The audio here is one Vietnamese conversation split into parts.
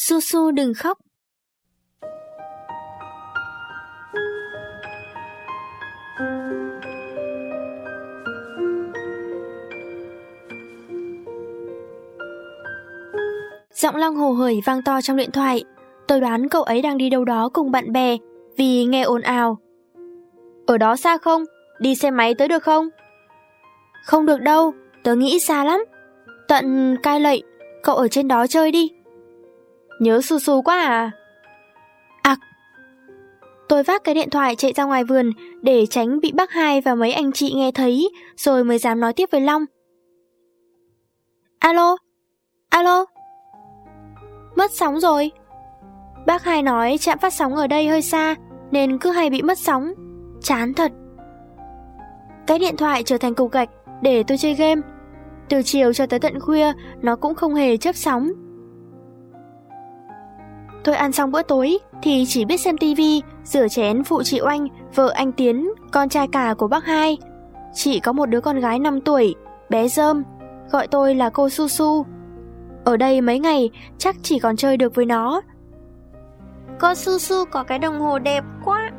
Su Su đừng khóc. Giọng Long hồ hởi vang to trong điện thoại. Tôi đoán cậu ấy đang đi đâu đó cùng bạn bè vì nghe ồn ào. Ở đó xa không? Đi xe máy tới được không? Không được đâu, tớ nghĩ xa lắm. Tận cai lậy, cậu ở trên đó chơi đi. Nhớ su su quá à? Ặc. tôi vác cái điện thoại chạy ra ngoài vườn để tránh bị bác hai và mấy anh chị nghe thấy rồi mới dám nói tiếp với Long. Alo? Alo? Mất sóng rồi. Bác hai nói chạm phát sóng ở đây hơi xa nên cứ hay bị mất sóng. Chán thật. Cái điện thoại trở thành cục gạch để tôi chơi game. Từ chiều cho tới tận khuya, nó cũng không hề chớp sóng. Tôi ăn xong bữa tối thì chỉ biết xem tivi, rửa chén phụ chị Oanh, vợ anh Tiến, con trai cả của bác hai. Chị có một đứa con gái 5 tuổi, bé Dơm, gọi tôi là cô Su Su. Ở đây mấy ngày chắc chỉ còn chơi được với nó. Cô Su Su có cái đồng hồ đẹp quá.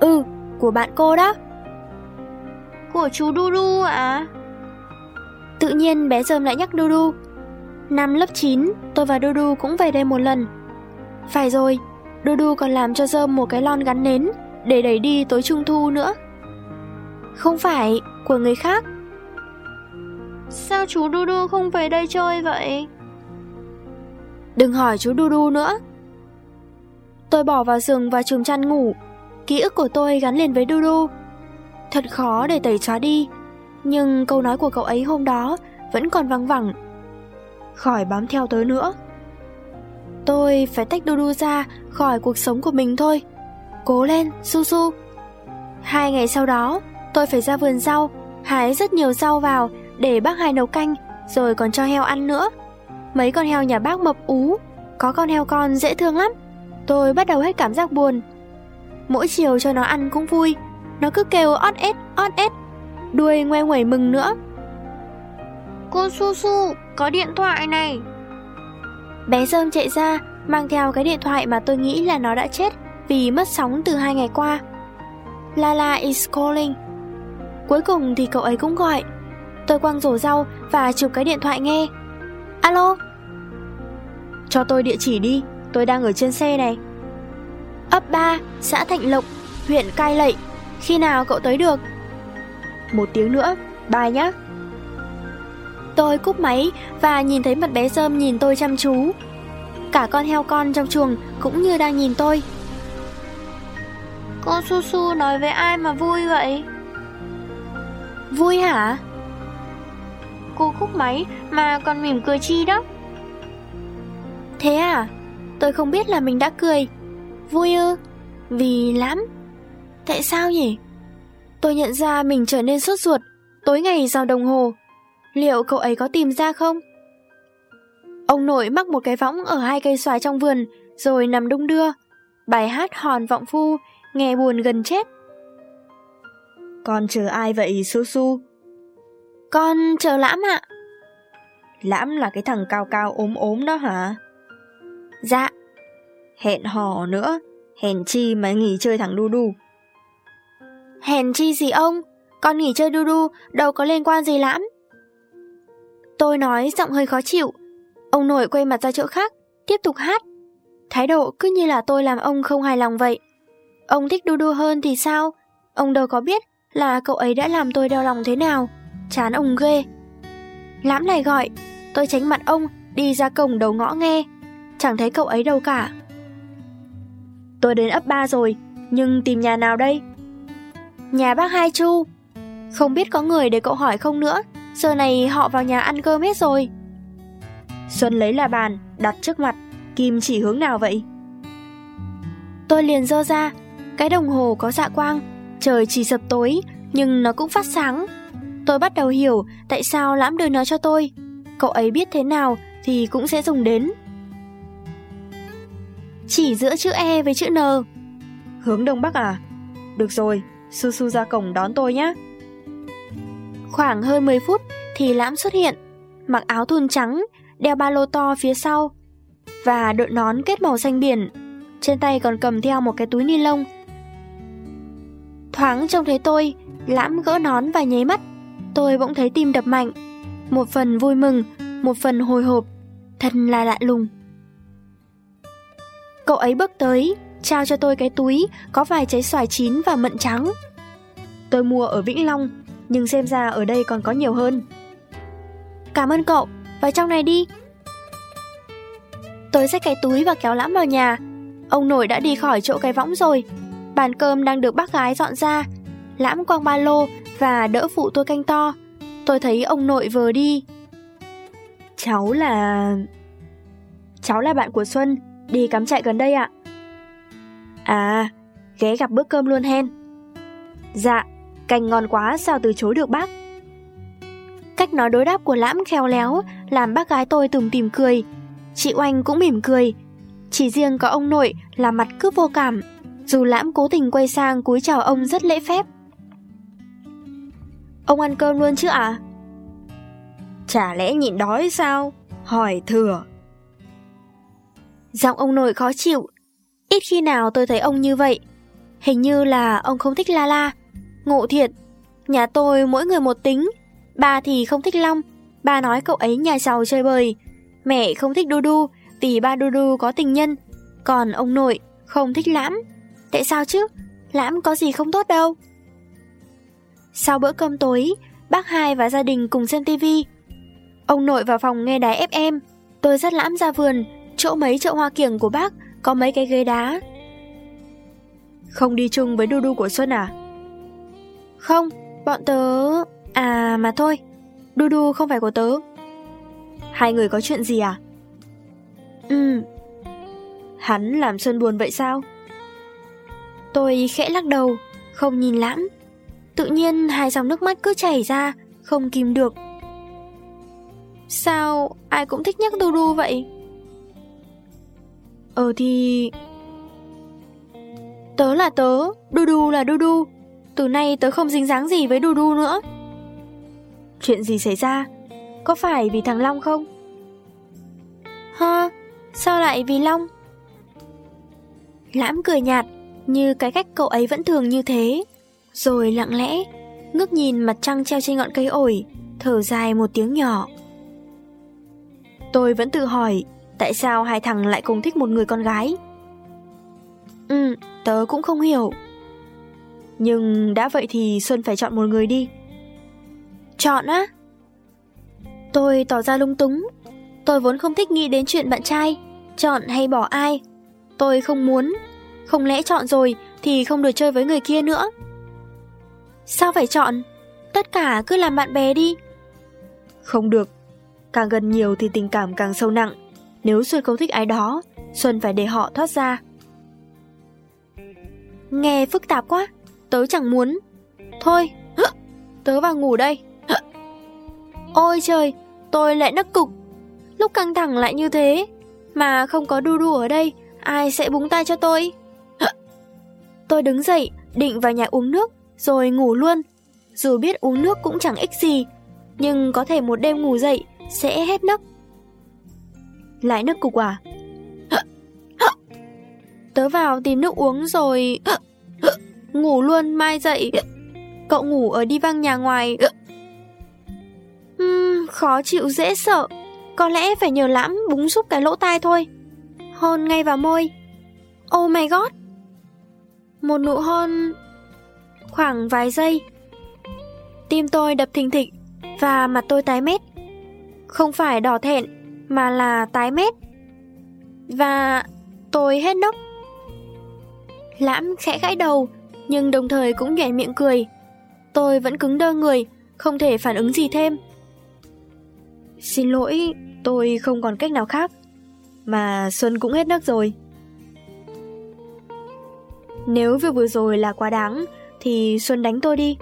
Ừ, của bạn cô đó. Của chú Du Du à? Tự nhiên bé Dơm lại nhắc Du Du. Năm lớp 9, tôi và Du Du cũng về đây một lần. Phải rồi, Du Du còn làm cho Dơm một cái lon gắn nến để đẩy đi tối trung thu nữa. Không phải, của người khác. Sao chú Du Du không về đây chơi vậy? Đừng hỏi chú Du Du nữa. Tôi bỏ vào giường và chùm chăn ngủ. Ký ức của tôi gắn liền với Du Du. Thật khó để tẩy xóa đi, nhưng câu nói của cậu ấy hôm đó vẫn còn văng vẳng. Khỏi bám theo tớ nữa. Tôi phải tách Dudu ra khỏi cuộc sống của mình thôi. Cố lên, Su Su. Hai ngày sau đó, tôi phải ra vườn rau, hái rất nhiều rau vào để bác hai nấu canh, rồi còn cho heo ăn nữa. Mấy con heo nhà bác mập ú, có con heo con dễ thương lắm. Tôi bắt đầu hết cảm giác buồn. Mỗi chiều cho nó ăn cũng vui, nó cứ kêu ót ét, ót ét, đuôi ngoe nguẩy mừng nữa. Cô Su Su, có điện thoại này. Bé Dơm chạy ra, mang theo cái điện thoại mà tôi nghĩ là nó đã chết vì mất sóng từ hai ngày qua. Lala is calling. Cuối cùng thì cậu ấy cũng gọi. Tôi quăng rổ rau và chụp cái điện thoại nghe. Alo? Cho tôi địa chỉ đi, tôi đang ở trên xe này. Ấp 3, xã Thạnh Lộc, huyện Cai Lậy. Khi nào cậu tới được? Một tiếng nữa, bye nhé. Tôi cúp máy và nhìn thấy mặt bé Rơm nhìn tôi chăm chú. Cả con heo con trong chuồng cũng như đang nhìn tôi. Cô Su Su nói với ai mà vui vậy? Vui hả? Cô cúp máy mà còn mỉm cười chi đó. Thế à? Tôi không biết là mình đã cười. Vui ư? Vì lắm. Tại sao nhỉ? Tôi nhận ra mình trở nên sốt ruột, tối ngày dò đồng hồ. Liệu cậu ấy có tìm ra không? Ông nội mắc một cái võng ở hai cây xoài trong vườn, rồi nằm đung đưa. Bài hát hòn vọng phu, nghe buồn gần chết. Con chờ ai vậy Su Su? Con chờ Lãm ạ. Lãm là cái thằng cao cao ốm ốm đó hả? Dạ. Hẹn hò nữa, hèn chi mà nghỉ chơi thằng đu đu. Hèn chi gì ông? Con nghỉ chơi đu đu đâu có liên quan gì Lãm. Tôi nói giọng hơi khó chịu. Ông nội quay mặt ra chỗ khác, tiếp tục hát. Thái độ cứ như là tôi làm ông không hài lòng vậy. Ông thích đu đu hơn thì sao? Ông đâu có biết là cậu ấy đã làm tôi đau lòng thế nào. Chán ông ghê. Lãm lại gọi, tôi tránh mặt ông, đi ra cổng đầu ngõ nghe. Chẳng thấy cậu ấy đâu cả. Tôi đến ấp 3 rồi, nhưng tìm nhà nào đây? Nhà bác Hai Chu. Không biết có người để cậu hỏi không nữa, giờ này họ vào nhà ăn cơm hết rồi. Xuân lấy là bàn, đặt trước mặt, Kim chỉ hướng nào vậy? Tôi liền dơ ra, cái đồng hồ có dạ quang, trời chỉ sập tối, nhưng nó cũng phát sáng. Tôi bắt đầu hiểu tại sao lãm đưa nó cho tôi. Cậu ấy biết thế nào thì cũng sẽ dùng đến. Chỉ giữa chữ E với chữ N. Hướng Đông Bắc à? Được rồi, Su Su ra cổng đón tôi nhé. Khoảng hơn 10 phút thì lãm xuất hiện, mặc áo thun trắng, đeo ba lô to phía sau và đội nón kết màu xanh biển. Trên tay còn cầm theo một cái túi ni lông. Thoáng trông thấy tôi, lãm gỡ nón và nháy mắt. Tôi bỗng thấy tim đập mạnh. Một phần vui mừng, một phần hồi hộp. Thật là lạ lùng. Cậu ấy bước tới, trao cho tôi cái túi có vài trái xoài chín và mận trắng. Tôi mua ở Vĩnh Long, nhưng xem ra ở đây còn có nhiều hơn. Cảm ơn cậu, vào trong này đi. Tôi xách cái túi và kéo lãm vào nhà. Ông nội đã đi khỏi chỗ cái võng rồi. Bàn cơm đang được bác gái dọn ra. Lãm quăng ba lô và đỡ phụ tôi canh to. Tôi thấy ông nội vừa đi. Cháu là... Cháu là bạn của Xuân, đi cắm trại gần đây ạ. À, ghé gặp bữa cơm luôn hen. Dạ, canh ngon quá sao từ chối được bác. Cách nói đối đáp của Lãm khéo léo làm bác gái tôi từng tìm cười. Chị Oanh cũng mỉm cười. Chỉ riêng có ông nội là mặt cứ vô cảm, dù Lãm cố tình quay sang cúi chào ông rất lễ phép. Ông ăn cơm luôn chứ ạ? À? Chả lẽ nhịn đói sao? Hỏi thừa. Giọng ông nội khó chịu. Ít khi nào tôi thấy ông như vậy. Hình như là ông không thích La La. Ngộ thiệt. Nhà tôi mỗi người một tính. Ba thì không thích Long. Ba nói cậu ấy nhà giàu chơi bời. Mẹ không thích Đu Đu vì ba Đu Đu có tình nhân. Còn ông nội không thích Lãm. Tại sao chứ? Lãm có gì không tốt đâu. Sau bữa cơm tối, bác hai và gia đình cùng xem tivi. Ông nội vào phòng nghe đài FM, tôi dắt lãm ra vườn, chỗ mấy chậu hoa kiểng của bác có mấy cái ghế đá. Không đi chung với đu đu của Xuân à? Không, bọn tớ... À mà thôi, đu đu không phải của tớ. Hai người có chuyện gì à? Ừ. Hắn làm Xuân buồn vậy sao? Tôi khẽ lắc đầu, không nhìn lãm. Tự nhiên hai dòng nước mắt cứ chảy ra, không kìm được. Sao ai cũng thích nhắc đu đu vậy? Ờ thì... Tớ là tớ, đu đu là đu đu. Từ nay tớ không dính dáng gì với đu đu nữa. Chuyện gì xảy ra? Có phải vì thằng Long không? Ha, sao lại vì Long? Lãm cười nhạt, như cái cách cậu ấy vẫn thường như thế. Rồi lặng lẽ, ngước nhìn mặt trăng treo trên ngọn cây ổi, thở dài một tiếng nhỏ. Tôi vẫn tự hỏi, tại sao hai thằng lại cùng thích một người con gái? Ừ, tớ cũng không hiểu. Nhưng đã vậy thì Xuân phải chọn một người đi. Chọn á? Tôi tỏ ra lung túng. Tôi vốn không thích nghĩ đến chuyện bạn trai, chọn hay bỏ ai. Tôi không muốn. Không lẽ chọn rồi thì không được chơi với người kia nữa? Sao phải chọn? Tất cả cứ làm bạn bè đi. Không được. Càng gần nhiều thì tình cảm càng sâu nặng. Nếu Xuân không thích ai đó, Xuân phải để họ thoát ra. Nghe phức tạp quá, tớ chẳng muốn. Thôi, tớ vào ngủ đây. Ôi trời, tôi lại nấc cục. Lúc căng thẳng lại như thế, mà không có đu đu ở đây, ai sẽ búng tay cho tôi? Tôi đứng dậy, định vào nhà uống nước, rồi ngủ luôn. Dù biết uống nước cũng chẳng ích gì, nhưng có thể một đêm ngủ dậy sẽ hết nấc. Lại nấc cục à? Tớ vào tìm nước uống rồi ngủ luôn mai dậy. Cậu ngủ ở đi văng nhà ngoài. Uhm, khó chịu dễ sợ. Có lẽ phải nhờ lãm búng giúp cái lỗ tai thôi. Hôn ngay vào môi. Oh my god. Một nụ hôn khoảng vài giây. Tim tôi đập thình thịch và mặt tôi tái mét. Không phải đỏ thẹn mà là tái mét. Và tôi hết nốc. Lãm khẽ gãi đầu, nhưng đồng thời cũng nhảy miệng cười. Tôi vẫn cứng đơ người, không thể phản ứng gì thêm. Xin lỗi, tôi không còn cách nào khác. Mà Xuân cũng hết nước rồi. Nếu việc vừa rồi là quá đáng, thì Xuân đánh tôi đi.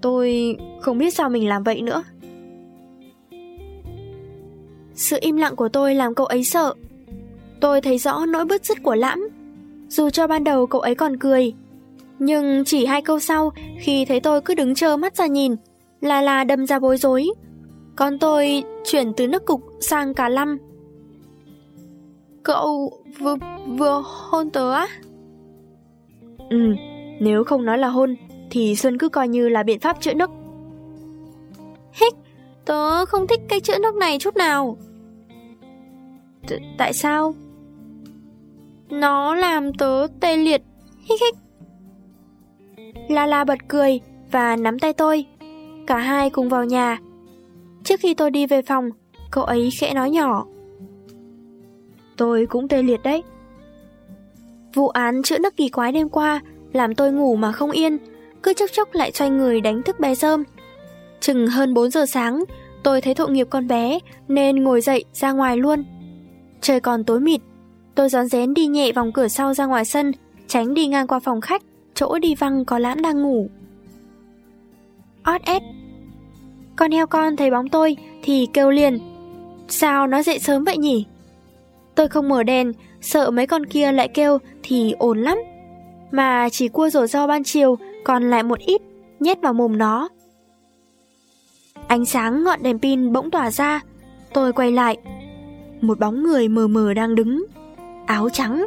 Tôi không biết sao mình làm vậy nữa. Sự im lặng của tôi làm cậu ấy sợ. Tôi thấy rõ nỗi bứt rứt của Lãm. Dù cho ban đầu cậu ấy còn cười, nhưng chỉ hai câu sau khi thấy tôi cứ đứng chờ mắt ra nhìn, là là đâm ra bối rối. Con tôi chuyển từ nước cục sang cả lâm. Cậu vừa, vừa hôn tớ á? Ừ, nếu không nói là hôn, thì Xuân cứ coi như là biện pháp chữa nước. Hích, tớ không thích cái chữa nước này chút nào. T tại sao? Nó làm tớ tê liệt. Hích hích. La La bật cười và nắm tay tôi. Cả hai cùng vào nhà. Trước khi tôi đi về phòng, cậu ấy khẽ nói nhỏ. Tôi cũng tê liệt đấy. Vụ án chữa nước kỳ quái đêm qua làm tôi ngủ mà không yên, cứ chốc chốc lại xoay người đánh thức bé Sơm. Chừng hơn 4 giờ sáng, tôi thấy thụ nghiệp con bé nên ngồi dậy ra ngoài luôn. Trời còn tối mịt, tôi rón rén đi nhẹ vòng cửa sau ra ngoài sân, tránh đi ngang qua phòng khách, chỗ đi văng có lãm đang ngủ. Ót ét. Con heo con thấy bóng tôi thì kêu liền. Sao nó dậy sớm vậy nhỉ? Tôi không mở đèn, sợ mấy con kia lại kêu thì ồn lắm. Mà chỉ cua rổ rau ban chiều còn lại một ít, nhét vào mồm nó. Ánh sáng ngọn đèn pin bỗng tỏa ra, tôi quay lại. Một bóng người mờ mờ đang đứng, áo trắng,